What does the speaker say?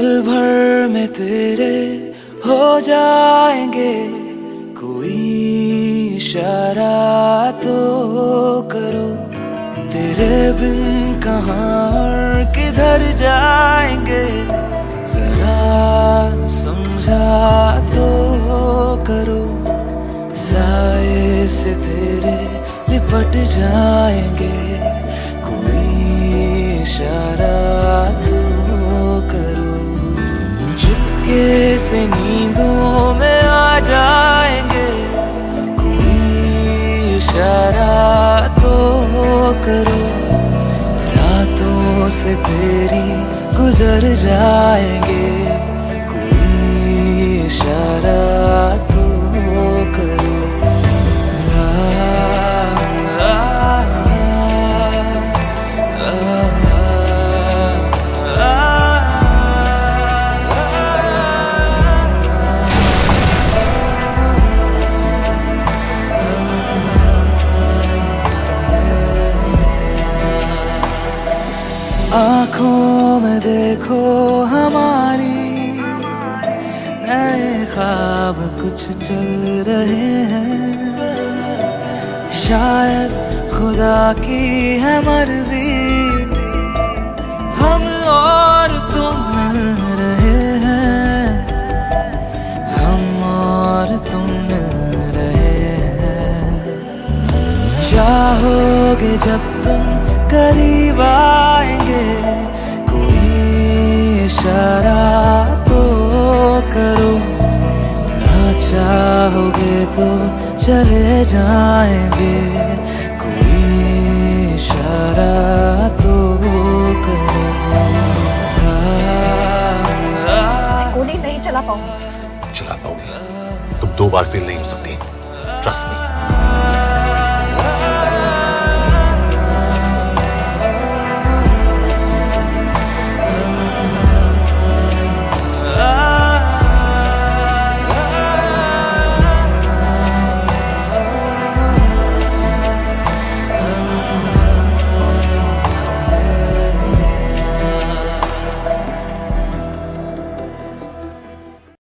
में तेरे हो जाएँगे कोई इशारा तो करो। तेरे बिन कहाँ किधर जाएँगे, जरा समझा तो करो। साए से तेरे लिपट जाएँगे, कोई इशारा चुपके से नींदों में आ जाएँगे। कोई इशारा तो करो, रातों से तेरी गुजर जाएँगे। आँखों में देखो हमारी। नए ख्वाब कुछ चल रहे हैं। शायद खुदा की है मर्ज़ी। हम और तुम मिल रहे हैं। हम और तुम मिल रहे हैं। चाहोगे जब तुम करीब आएँगे कोई इशारा तो करो। ना चाहोगे तो चले जाएँगे कोई इशारा तो करो। गोली नहीं चला पाऊँगी। चला पाओगे। तुम दो बार फेल नहीं हो सकती। Trust me